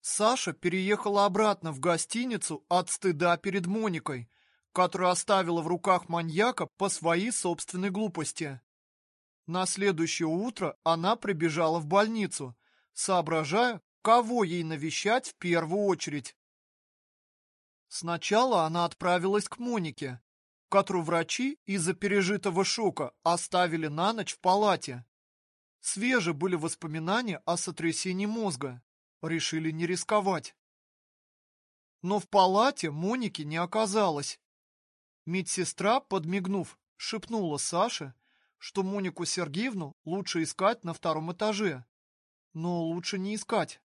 Саша переехала обратно в гостиницу от стыда перед Моникой, которую оставила в руках маньяка по своей собственной глупости. На следующее утро она прибежала в больницу, соображая, кого ей навещать в первую очередь. Сначала она отправилась к Монике, которую врачи из-за пережитого шока оставили на ночь в палате. Свежи были воспоминания о сотрясении мозга. Решили не рисковать. Но в палате Моники не оказалось. Медсестра, подмигнув, шепнула Саше, что Монику Сергеевну лучше искать на втором этаже. Но лучше не искать.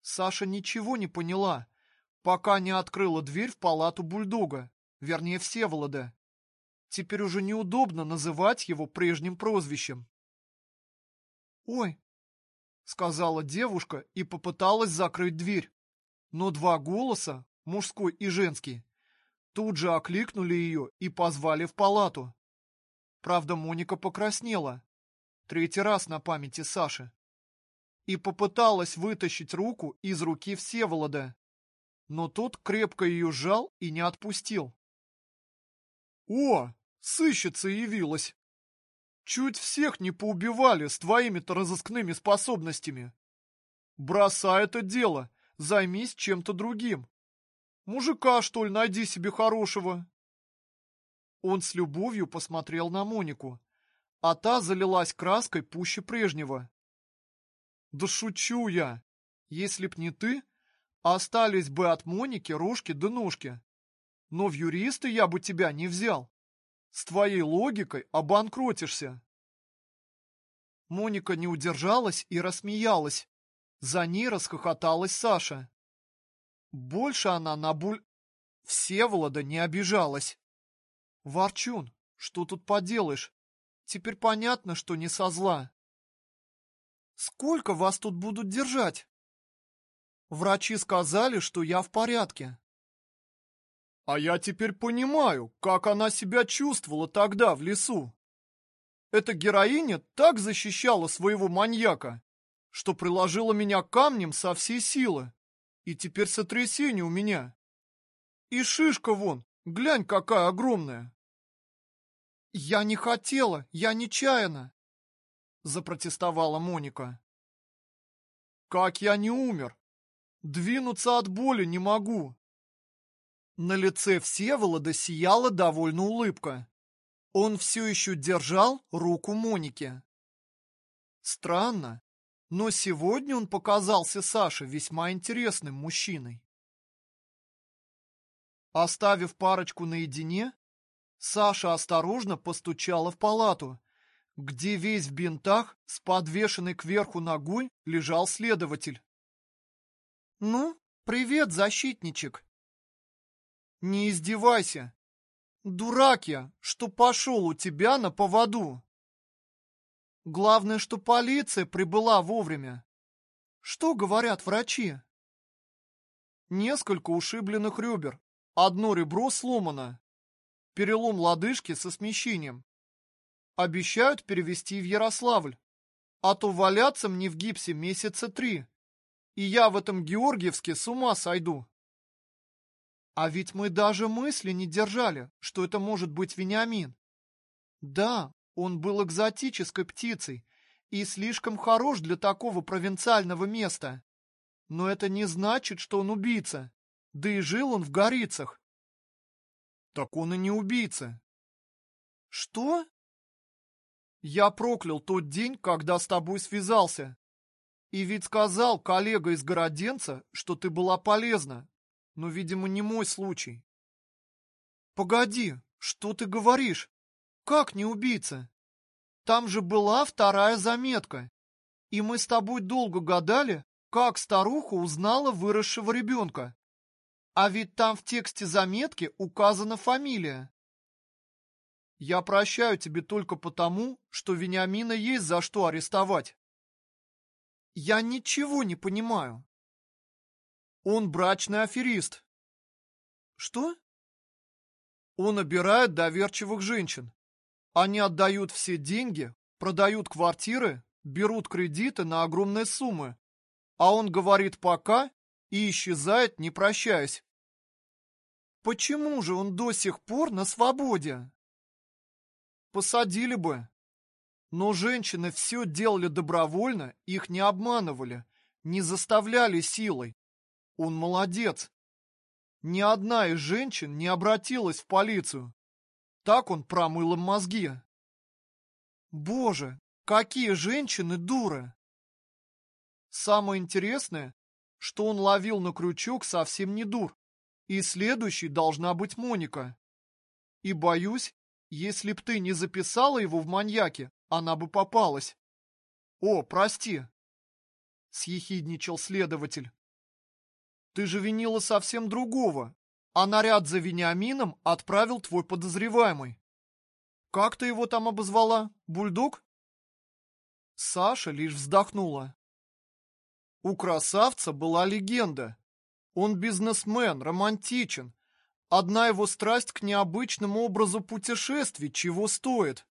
Саша ничего не поняла, пока не открыла дверь в палату бульдога, вернее Всеволода. Теперь уже неудобно называть его прежним прозвищем. «Ой!» — сказала девушка и попыталась закрыть дверь. Но два голоса, мужской и женский, тут же окликнули ее и позвали в палату. Правда, Моника покраснела. Третий раз на памяти Саши. И попыталась вытащить руку из руки Всеволода. Но тот крепко ее сжал и не отпустил. «О, сыщица явилась!» Чуть всех не поубивали с твоими-то разыскными способностями. Бросай это дело, займись чем-то другим. Мужика, что ли, найди себе хорошего. Он с любовью посмотрел на Монику, а та залилась краской пуще прежнего. Да шучу я. Если б не ты, остались бы от Моники рожки да ножки. Но в юристы я бы тебя не взял. С твоей логикой обанкротишься. Моника не удержалась и рассмеялась. За ней расхохоталась Саша. Больше она на буль... Всеволода не обижалась. Ворчун, что тут поделаешь? Теперь понятно, что не со зла. Сколько вас тут будут держать? Врачи сказали, что я в порядке. А я теперь понимаю, как она себя чувствовала тогда в лесу. Эта героиня так защищала своего маньяка, что приложила меня камнем со всей силы. И теперь сотрясение у меня. И шишка вон, глянь, какая огромная. Я не хотела, я нечаянно, запротестовала Моника. Как я не умер? Двинуться от боли не могу. На лице Всеволода сияла довольно улыбка. Он все еще держал руку Моники. Странно, но сегодня он показался Саше весьма интересным мужчиной. Оставив парочку наедине, Саша осторожно постучала в палату, где весь в бинтах с подвешенной кверху ногой лежал следователь. «Ну, привет, защитничек!» «Не издевайся! Дурак я, что пошел у тебя на поводу!» «Главное, что полиция прибыла вовремя. Что говорят врачи?» «Несколько ушибленных ребер, одно ребро сломано, перелом лодыжки со смещением. Обещают перевести в Ярославль, а то валяться мне в гипсе месяца три, и я в этом Георгиевске с ума сойду». А ведь мы даже мысли не держали, что это может быть Вениамин. Да, он был экзотической птицей и слишком хорош для такого провинциального места. Но это не значит, что он убийца. Да и жил он в Горицах. Так он и не убийца. Что? Я проклял тот день, когда с тобой связался. И ведь сказал коллега из Городенца, что ты была полезна, но, видимо, не мой случай. Погоди, что ты говоришь? Как не убийца? Там же была вторая заметка. И мы с тобой долго гадали, как старуха узнала выросшего ребенка. А ведь там в тексте заметки указана фамилия. Я прощаю тебе только потому, что Вениамина есть за что арестовать. Я ничего не понимаю. Он брачный аферист. Что? Он обирает доверчивых женщин. Они отдают все деньги, продают квартиры, берут кредиты на огромные суммы. А он говорит пока и исчезает, не прощаясь. Почему же он до сих пор на свободе? Посадили бы. Но женщины все делали добровольно, их не обманывали, не заставляли силой. Он молодец. Ни одна из женщин не обратилась в полицию. Так он промыл им мозги. Боже, какие женщины дуры! Самое интересное, что он ловил на крючок совсем не дур, и следующей должна быть Моника. И боюсь, если б ты не записала его в маньяке, она бы попалась. О, прости, съехидничал следователь. Ты же винила совсем другого, а наряд за Вениамином отправил твой подозреваемый. Как ты его там обозвала? Бульдог? Саша лишь вздохнула. У красавца была легенда. Он бизнесмен, романтичен. Одна его страсть к необычному образу путешествий чего стоит.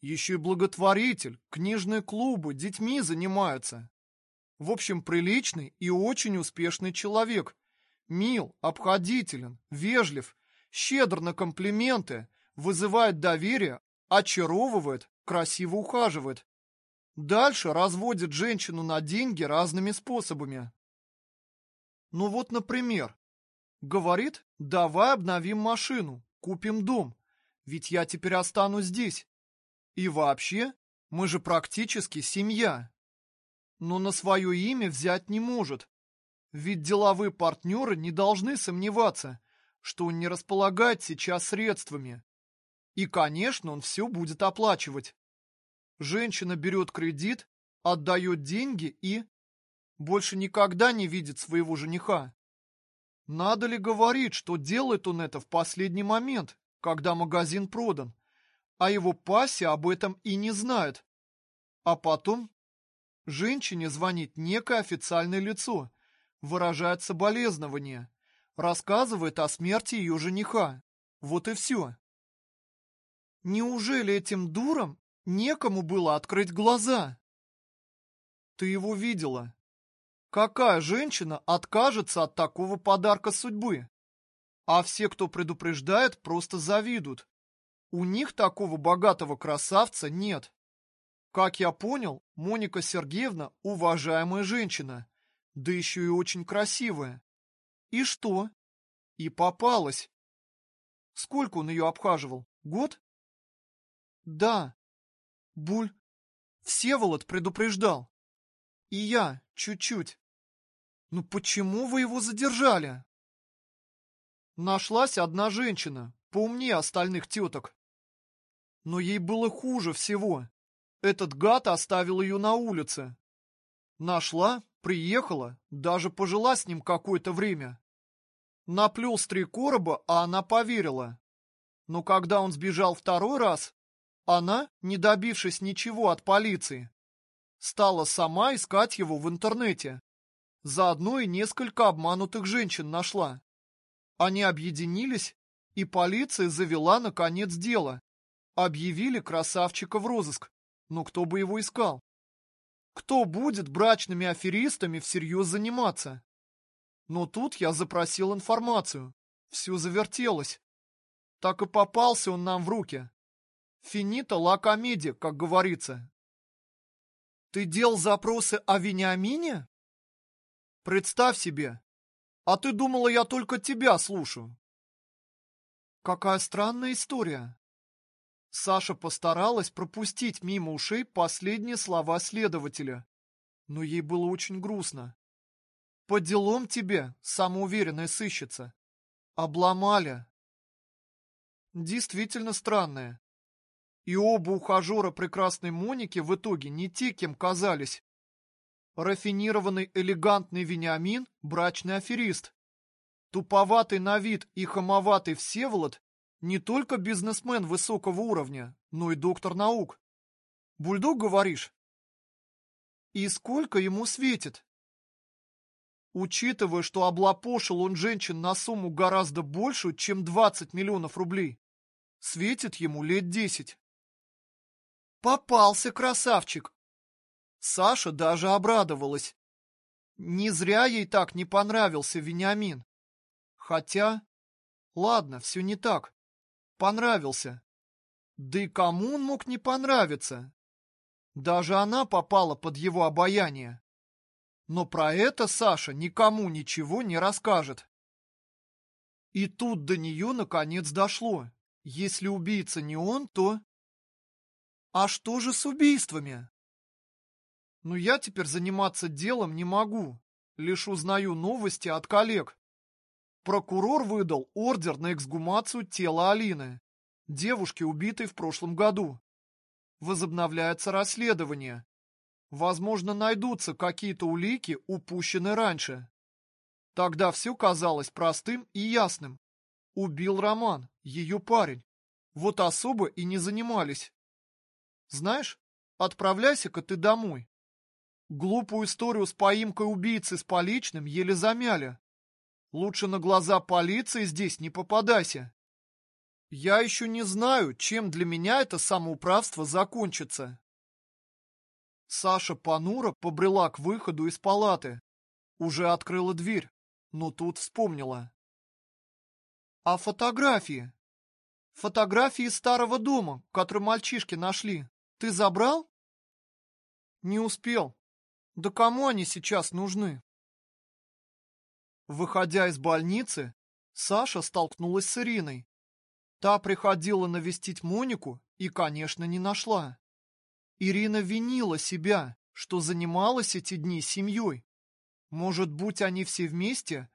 Еще и благотворитель, книжные клубы, детьми занимаются. В общем, приличный и очень успешный человек. Мил, обходителен, вежлив, щедр на комплименты, вызывает доверие, очаровывает, красиво ухаживает. Дальше разводит женщину на деньги разными способами. Ну вот, например, говорит, давай обновим машину, купим дом, ведь я теперь останусь здесь. И вообще, мы же практически семья но на свое имя взять не может. Ведь деловые партнеры не должны сомневаться, что он не располагает сейчас средствами. И, конечно, он все будет оплачивать. Женщина берет кредит, отдает деньги и... больше никогда не видит своего жениха. Надо ли говорить, что делает он это в последний момент, когда магазин продан, а его пассия об этом и не знает. А потом Женщине звонит некое официальное лицо, выражает соболезнования, рассказывает о смерти ее жениха. Вот и все. Неужели этим дурам некому было открыть глаза? Ты его видела. Какая женщина откажется от такого подарка судьбы? А все, кто предупреждает, просто завидуют. У них такого богатого красавца нет. Как я понял, Моника Сергеевна уважаемая женщина, да еще и очень красивая. И что? И попалась. Сколько он ее обхаживал? Год? Да. Буль. Всеволод предупреждал. И я чуть-чуть. Ну почему вы его задержали? Нашлась одна женщина, поумнее остальных теток. Но ей было хуже всего. Этот гад оставил ее на улице. Нашла, приехала, даже пожила с ним какое-то время. Наплел с три короба, а она поверила. Но когда он сбежал второй раз, она, не добившись ничего от полиции, стала сама искать его в интернете. Заодно и несколько обманутых женщин нашла. Они объединились, и полиция завела, наконец, дело. Объявили красавчика в розыск. Но кто бы его искал? Кто будет брачными аферистами всерьез заниматься? Но тут я запросил информацию. Все завертелось. Так и попался он нам в руки. Финита ла комедия, как говорится. Ты делал запросы о Вениамине? Представь себе. А ты думала, я только тебя слушаю. Какая странная история. Саша постаралась пропустить мимо ушей последние слова следователя, но ей было очень грустно. «По делам тебе, самоуверенная сыщица. Обломали». Действительно странное. И оба ухажера прекрасной Моники в итоге не те, кем казались. Рафинированный элегантный Вениамин – брачный аферист. Туповатый на вид и хамоватый Всеволод не только бизнесмен высокого уровня, но и доктор наук. Бульдог, говоришь? И сколько ему светит? Учитывая, что облапошил он женщин на сумму гораздо большую, чем 20 миллионов рублей, светит ему лет 10. Попался красавчик. Саша даже обрадовалась. Не зря ей так не понравился Вениамин. Хотя... Ладно, все не так. Понравился. Да и кому он мог не понравиться? Даже она попала под его обаяние. Но про это Саша никому ничего не расскажет. И тут до нее наконец дошло. Если убийца не он, то... А что же с убийствами? Ну я теперь заниматься делом не могу. Лишь узнаю новости от коллег. Прокурор выдал ордер на эксгумацию тела Алины, девушки, убитой в прошлом году. Возобновляется расследование. Возможно, найдутся какие-то улики, упущенные раньше. Тогда все казалось простым и ясным. Убил Роман, ее парень. Вот особо и не занимались. Знаешь, отправляйся-ка ты домой. Глупую историю с поимкой убийцы с поличным еле замяли. Лучше на глаза полиции здесь не попадайся. Я еще не знаю, чем для меня это самоуправство закончится. Саша понуро побрела к выходу из палаты. Уже открыла дверь, но тут вспомнила. А фотографии? Фотографии старого дома, который мальчишки нашли. Ты забрал? Не успел. Да кому они сейчас нужны? Выходя из больницы, Саша столкнулась с Ириной. Та приходила навестить Монику и, конечно, не нашла. Ирина винила себя, что занималась эти дни семьей. Может, будь они все вместе,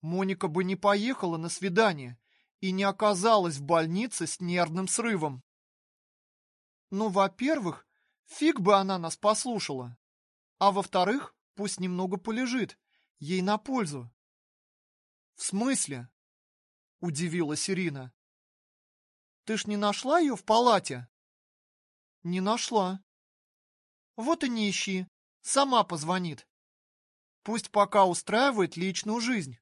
Моника бы не поехала на свидание и не оказалась в больнице с нервным срывом. Ну, во-первых, фиг бы она нас послушала. А во-вторых, пусть немного полежит, ей на пользу. В смысле? Удивилась Ирина. Ты ж не нашла ее в палате? Не нашла. Вот и не ищи. Сама позвонит. Пусть пока устраивает личную жизнь.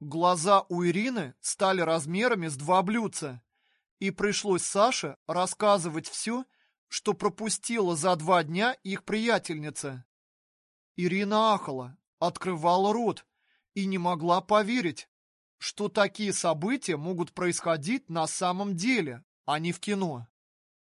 Глаза у Ирины стали размерами с два блюдца, и пришлось Саше рассказывать все, что пропустила за два дня их приятельница. Ирина ахала, открывала рот и не могла поверить, что такие события могут происходить на самом деле, а не в кино.